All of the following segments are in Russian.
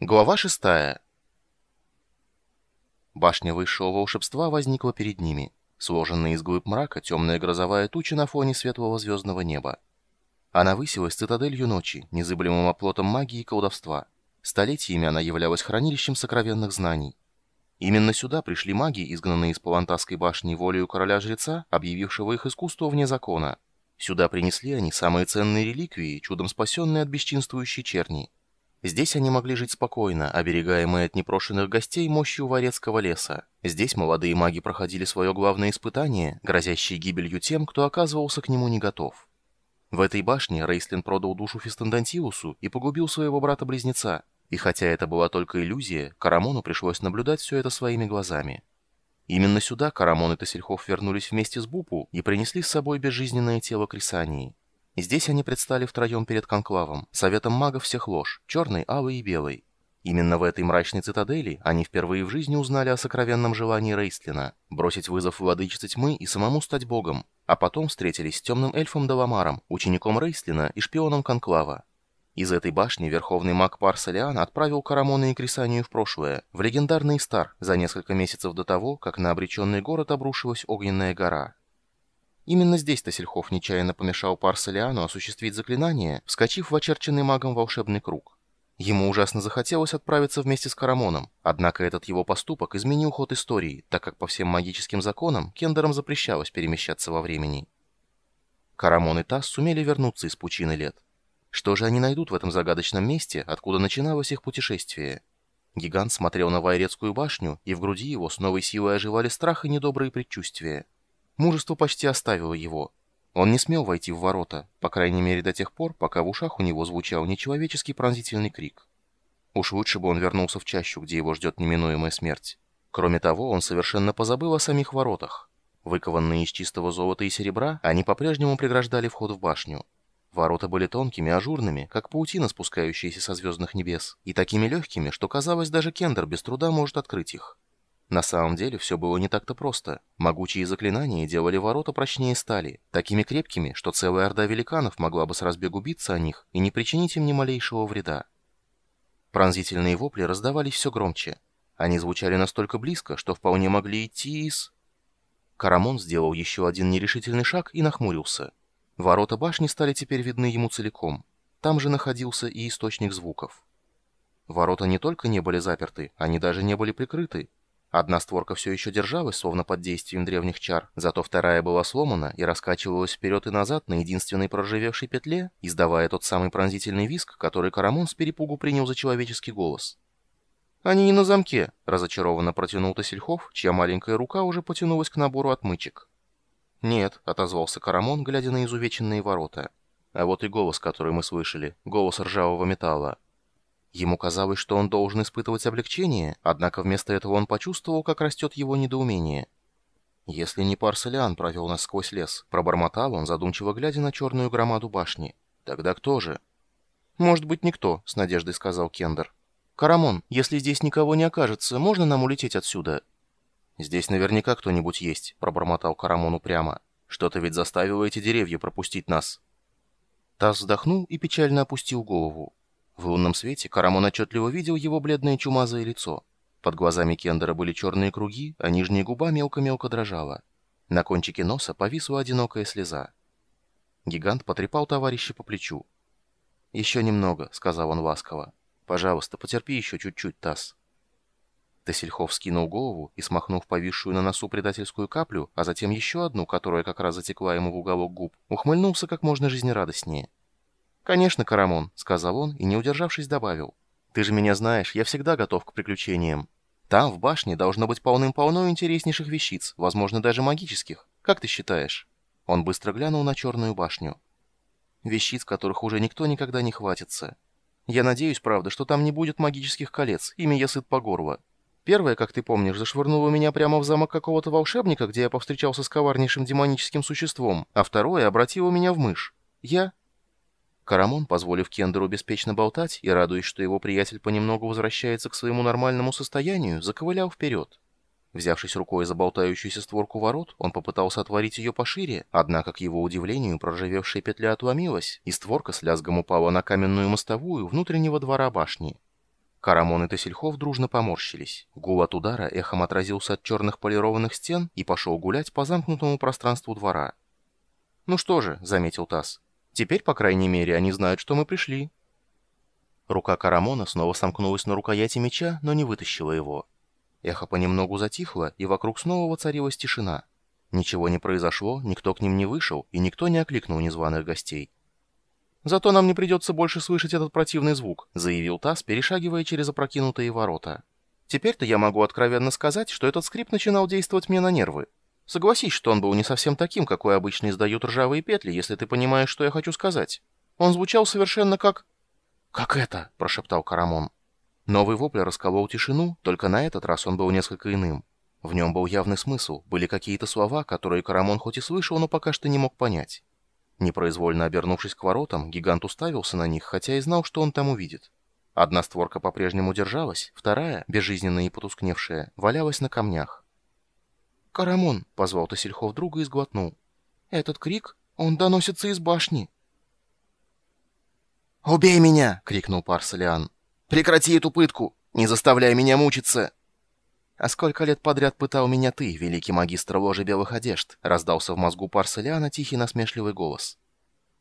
Глава шестая. Башня высшего волшебства возникла перед ними, сложенная из глыб мрака темная грозовая туча на фоне светлого звездного неба. Она высилась цитаделью ночи, незыблемым оплотом магии и колдовства. Столетиями она являлась хранилищем сокровенных знаний. Именно сюда пришли маги, изгнанные из Палантасской башни волею короля-жреца, объявившего их искусство вне закона. Сюда принесли они самые ценные реликвии, чудом спасенные от бесчинствующей черни. Здесь они могли жить спокойно, оберегаемые от непрошенных гостей мощью Варецкого леса. Здесь молодые маги проходили свое главное испытание, грозящее гибелью тем, кто оказывался к нему не готов. В этой башне Рейслин продал душу Фистендантиусу и погубил своего брата-близнеца. И хотя это была только иллюзия, Карамону пришлось наблюдать все это своими глазами. Именно сюда Карамон и Тассельхов вернулись вместе с Бупу и принесли с собой безжизненное тело Крисании. Здесь они предстали втроем перед конклавом, советом магов всех лож, черной, алой и белой. Именно в этой мрачной цитадели они впервые в жизни узнали о сокровенном желании Рейстлина – бросить вызов владычице тьмы и самому стать богом, а потом встретились с темным эльфом Даламаром, учеником Рейстлина и шпионом конклава. Из этой башни верховный маг Парсалиан отправил Карамона и Крисанию в прошлое, в легендарный Стар, за несколько месяцев до того, как на обреченный город обрушилась огненная гора. Именно здесь Тассельхов нечаянно помешал Парсалиану осуществить заклинание, вскочив в очерченный магом волшебный круг. Ему ужасно захотелось отправиться вместе с Карамоном, однако этот его поступок изменил ход истории, так как по всем магическим законам Кендерам запрещалось перемещаться во времени. Карамон и Тасс сумели вернуться из пучины лет. Что же они найдут в этом загадочном месте, откуда начиналось их путешествие? Гигант смотрел на Вайрецкую башню, и в груди его с новой силой оживали страх и недобрые предчувствия. Мужество почти оставило его. Он не смел войти в ворота, по крайней мере до тех пор, пока в ушах у него звучал нечеловеческий пронзительный крик. Уж лучше бы он вернулся в чащу, где его ждет неминуемая смерть. Кроме того, он совершенно позабыл о самих воротах. Выкованные из чистого золота и серебра, они по-прежнему преграждали вход в башню. Ворота были тонкими, ажурными, как паутина, спускающаяся со звездных небес, и такими легкими, что казалось, даже Кендер без труда может открыть их. На самом деле все было не так-то просто. Могучие заклинания делали ворота прочнее стали, такими крепкими, что целая орда великанов могла бы с разбегу биться о них и не причинить им ни малейшего вреда. Пронзительные вопли раздавались все громче. Они звучали настолько близко, что вполне могли идти из... Карамон сделал еще один нерешительный шаг и нахмурился. Ворота башни стали теперь видны ему целиком. Там же находился и источник звуков. Ворота не только не были заперты, они даже не были прикрыты, Одна створка все еще держалась, словно под действием древних чар, зато вторая была сломана и раскачивалась вперед и назад на единственной проржавевшей петле, издавая тот самый пронзительный визг, который Карамон с перепугу принял за человеческий голос. «Они не на замке», — разочарованно протянул Тосельхов, чья маленькая рука уже потянулась к набору отмычек. «Нет», — отозвался Карамон, глядя на изувеченные ворота. «А вот и голос, который мы слышали, голос ржавого металла». Ему казалось, что он должен испытывать облегчение, однако вместо этого он почувствовал, как растет его недоумение. «Если не Парселиан провел нас сквозь лес», — пробормотал он, задумчиво глядя на черную громаду башни. «Тогда кто же?» «Может быть, никто», — с надеждой сказал Кендер. «Карамон, если здесь никого не окажется, можно нам улететь отсюда?» «Здесь наверняка кто-нибудь есть», — пробормотал Карамон упрямо. «Что-то ведь заставило эти деревья пропустить нас». Тасс вздохнул и печально опустил голову. В лунном свете Карамон отчетливо видел его бледное чумазое лицо. Под глазами Кендера были черные круги, а нижняя губа мелко-мелко дрожала. На кончике носа повисла одинокая слеза. Гигант потрепал товарища по плечу. «Еще немного», — сказал он ласково. «Пожалуйста, потерпи еще чуть-чуть, Тасс». Тесельхов скинул голову и, смахнув повисшую на носу предательскую каплю, а затем еще одну, которая как раз затекла ему в уголок губ, ухмыльнулся как можно жизнерадостнее. «Конечно, Карамон», — сказал он и, не удержавшись, добавил. «Ты же меня знаешь, я всегда готов к приключениям. Там, в башне, должно быть полным-полно интереснейших вещиц, возможно, даже магических. Как ты считаешь?» Он быстро глянул на черную башню. «Вещиц, которых уже никто никогда не хватится. Я надеюсь, правда, что там не будет магических колец, ими я сыт по горло. Первое, как ты помнишь, зашвырнуло меня прямо в замок какого-то волшебника, где я повстречался с коварнейшим демоническим существом, а второе обратило меня в мышь. Я Карамон, позволив Кендеру беспечно болтать и радуясь, что его приятель понемногу возвращается к своему нормальному состоянию, заковылял вперед. Взявшись рукой за болтающуюся створку ворот, он попытался отворить ее пошире, однако, к его удивлению, проржавевшая петля отломилась, и створка с лязгом упала на каменную мостовую внутреннего двора башни. Карамон и Тесельхов дружно поморщились. Гул от удара эхом отразился от черных полированных стен и пошел гулять по замкнутому пространству двора. «Ну что же», — заметил Тасс, — «теперь, по крайней мере, они знают, что мы пришли». Рука Карамона снова сомкнулась на рукояти меча, но не вытащила его. Эхо понемногу затихло, и вокруг снова воцарилась тишина. Ничего не произошло, никто к ним не вышел, и никто не окликнул незваных гостей. «Зато нам не придется больше слышать этот противный звук», — заявил Тасс, перешагивая через опрокинутые ворота. «Теперь-то я могу откровенно сказать, что этот скрип начинал действовать мне на нервы. Согласись, что он был не совсем таким, какой обычно издают ржавые петли, если ты понимаешь, что я хочу сказать. Он звучал совершенно как...» «Как это?» — прошептал Карамон. Новый вопль расколол тишину, только на этот раз он был несколько иным. В нем был явный смысл, были какие-то слова, которые Карамон хоть и слышал, но пока что не мог понять. Непроизвольно обернувшись к воротам, гигант уставился на них, хотя и знал, что он там увидит. Одна створка по-прежнему держалась, вторая, безжизненная и потускневшая, валялась на камнях. «Карамон!» — позвал Тосельхов друга и сглотнул. «Этот крик, он доносится из башни!» «Убей меня!» — крикнул Парсалиан. «Прекрати эту пытку! Не заставляй меня мучиться!» «А сколько лет подряд пытал меня ты, великий магистр ложи белых одежд?» — раздался в мозгу Парселиана тихий насмешливый голос.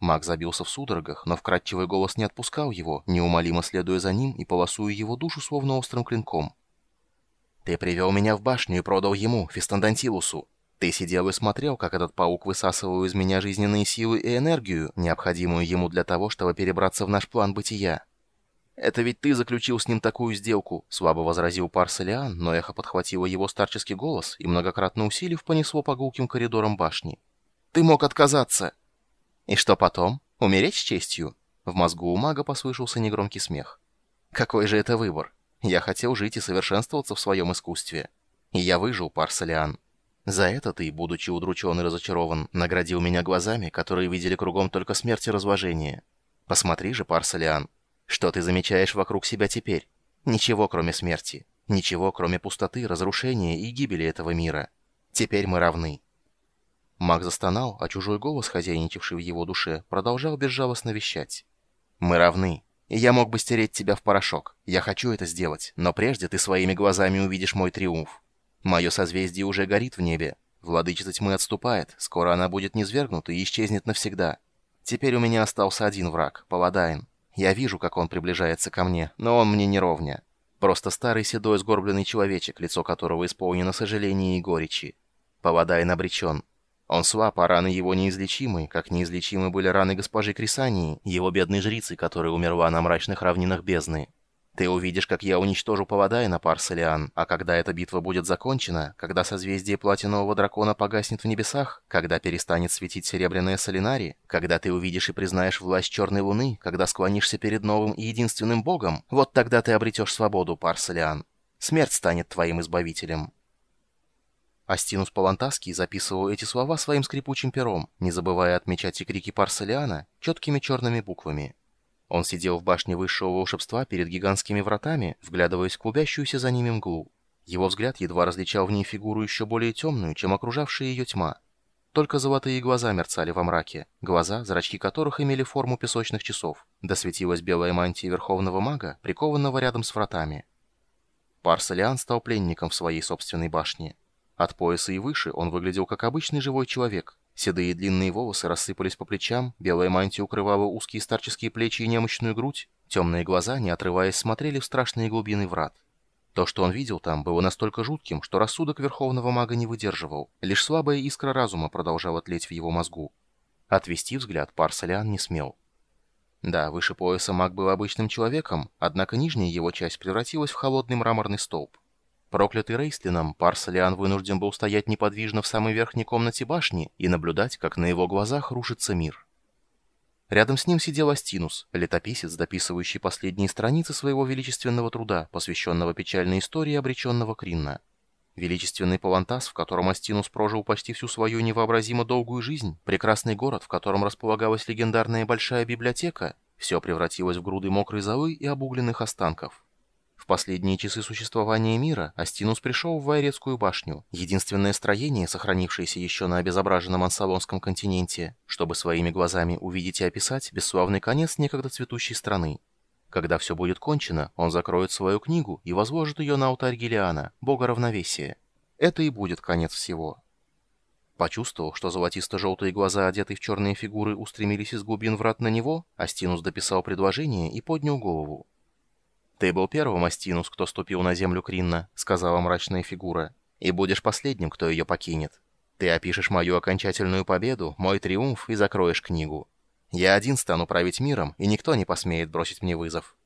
Маг забился в судорогах, но вкрадчивый голос не отпускал его, неумолимо следуя за ним и полосуя его душу словно острым клинком. «Ты привел меня в башню и продал ему, Фистандантилусу. Ты сидел и смотрел, как этот паук высасывал из меня жизненные силы и энергию, необходимую ему для того, чтобы перебраться в наш план бытия. «Это ведь ты заключил с ним такую сделку», — слабо возразил Парселиан, но эхо подхватило его старческий голос и, многократно усилив, понесло по гулким коридорам башни. «Ты мог отказаться!» «И что потом? Умереть с честью?» В мозгу у мага послышался негромкий смех. «Какой же это выбор? Я хотел жить и совершенствоваться в своем искусстве. И я выжил, Парселиан. За это ты, будучи удручен и разочарован, наградил меня глазами, которые видели кругом только смерть и разложение. Посмотри же, Парселиан, что ты замечаешь вокруг себя теперь? Ничего, кроме смерти. Ничего, кроме пустоты, разрушения и гибели этого мира. Теперь мы равны». Маг застонал, а чужой голос, хозяйничавший в его душе, продолжал безжалостно вещать. «Мы равны. Я мог бы стереть тебя в порошок. Я хочу это сделать, но прежде ты своими глазами увидишь мой триумф. Мое созвездие уже горит в небе. Владычица тьмы отступает, скоро она будет низвергнута и исчезнет навсегда. Теперь у меня остался один враг — Паладайн. Я вижу, как он приближается ко мне, но он мне не ровня. Просто старый седой сгорбленный человечек, лицо которого исполнено сожаления и горечи. Павадайн обречен. Он слаб, а раны его неизлечимы, как неизлечимы были раны госпожи Крисании, его бедной жрицы, которая умерла на мрачных равнинах бездны. Ты увидишь, как я уничтожу Павадайна, Парселиан, а когда эта битва будет закончена, когда созвездие платинового дракона погаснет в небесах, когда перестанет светить серебряная солинари, когда ты увидишь и признаешь власть черной луны, когда склонишься перед новым и единственным богом, вот тогда ты обретешь свободу, Парселиан. Смерть станет твоим избавителем. Астинус Палантаский записывал эти слова своим скрипучим пером, не забывая отмечать и крики Парселиана четкими черными буквами. Он сидел в башне высшего волшебства перед гигантскими вратами, вглядываясь в клубящуюся за ними мглу. Его взгляд едва различал в ней фигуру еще более темную, чем окружавшая ее тьма. Только золотые глаза мерцали во мраке, глаза, зрачки которых имели форму песочных часов. Досветилась белая мантия Верховного Мага, прикованного рядом с вратами. Парсалиан стал пленником в своей собственной башне. От пояса и выше он выглядел как обычный живой человек, Седые длинные волосы рассыпались по плечам, белая мантия укрывала узкие старческие плечи и немощную грудь, темные глаза, не отрываясь, смотрели в страшные глубины врат. То, что он видел там, было настолько жутким, что рассудок Верховного Мага не выдерживал, лишь слабая искра разума продолжала тлеть в его мозгу. Отвести взгляд Парсалиан не смел. Да, выше пояса маг был обычным человеком, однако нижняя его часть превратилась в холодный мраморный столб. Проклятый Рейстлином, Парсалиан вынужден был стоять неподвижно в самой верхней комнате башни и наблюдать, как на его глазах рушится мир. Рядом с ним сидел Астинус, летописец, дописывающий последние страницы своего величественного труда, посвященного печальной истории обреченного Кринна. Величественный Палантас, в котором Астинус прожил почти всю свою невообразимо долгую жизнь, прекрасный город, в котором располагалась легендарная большая библиотека, все превратилось в груды мокрой золы и обугленных останков последние часы существования мира Астинус пришел в Вайрецкую башню, единственное строение, сохранившееся еще на обезображенном ансалонском континенте, чтобы своими глазами увидеть и описать бесславный конец некогда цветущей страны. Когда все будет кончено, он закроет свою книгу и возложит ее на алтарь Гелиана, бога равновесия. Это и будет конец всего. Почувствовав, что золотисто-желтые глаза, одетые в черные фигуры, устремились из глубин врат на него, Астинус дописал предложение и поднял голову. «Ты был первым, Астинус, кто ступил на землю Кринна», — сказала мрачная фигура, — «и будешь последним, кто ее покинет. Ты опишешь мою окончательную победу, мой триумф и закроешь книгу. Я один стану править миром, и никто не посмеет бросить мне вызов».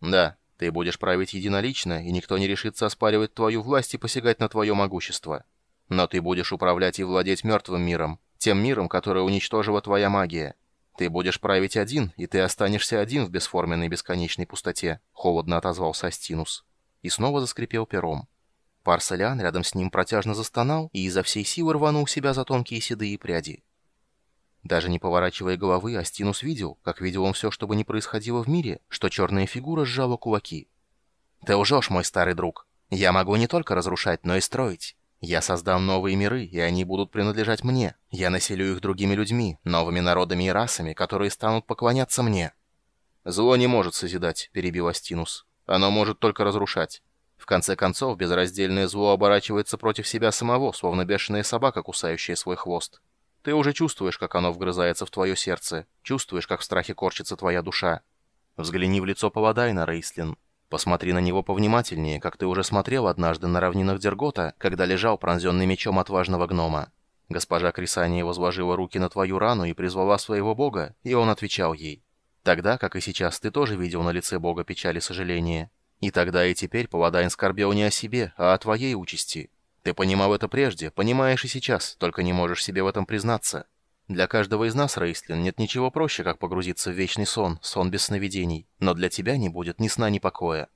«Да, ты будешь править единолично, и никто не решится оспаривать твою власть и посягать на твое могущество». Но ты будешь управлять и владеть мертвым миром, тем миром, который уничтожила твоя магия. Ты будешь править один, и ты останешься один в бесформенной бесконечной пустоте», — холодно отозвался Астинус. И снова заскрипел пером. Парсалиан рядом с ним протяжно застонал и изо всей силы рванул себя за тонкие седые пряди. Даже не поворачивая головы, Астинус видел, как видел он все, что бы ни происходило в мире, что черная фигура сжала кулаки. «Ты лжешь, мой старый друг. Я могу не только разрушать, но и строить. Я создам новые миры, и они будут принадлежать мне. Я населю их другими людьми, новыми народами и расами, которые станут поклоняться мне». «Зло не может созидать», — перебил Астинус. «Оно может только разрушать. В конце концов, безраздельное зло оборачивается против себя самого, словно бешеная собака, кусающая свой хвост. Ты уже чувствуешь, как оно вгрызается в твое сердце, чувствуешь, как в страхе корчится твоя душа. Взгляни в лицо Паладайна, Рейслин. Посмотри на него повнимательнее, как ты уже смотрел однажды на равнинах Дергота, когда лежал пронзенный мечом отважного гнома. Госпожа Крисания возложила руки на твою рану и призвала своего бога, и он отвечал ей. Тогда, как и сейчас, ты тоже видел на лице бога печаль и сожаление. И тогда и теперь Паладайн скорбел не о себе, а о твоей участи. Ты понимал это прежде, понимаешь и сейчас, только не можешь себе в этом признаться. Для каждого из нас, Рейслин, нет ничего проще, как погрузиться в вечный сон, сон без сновидений. Но для тебя не будет ни сна, ни покоя.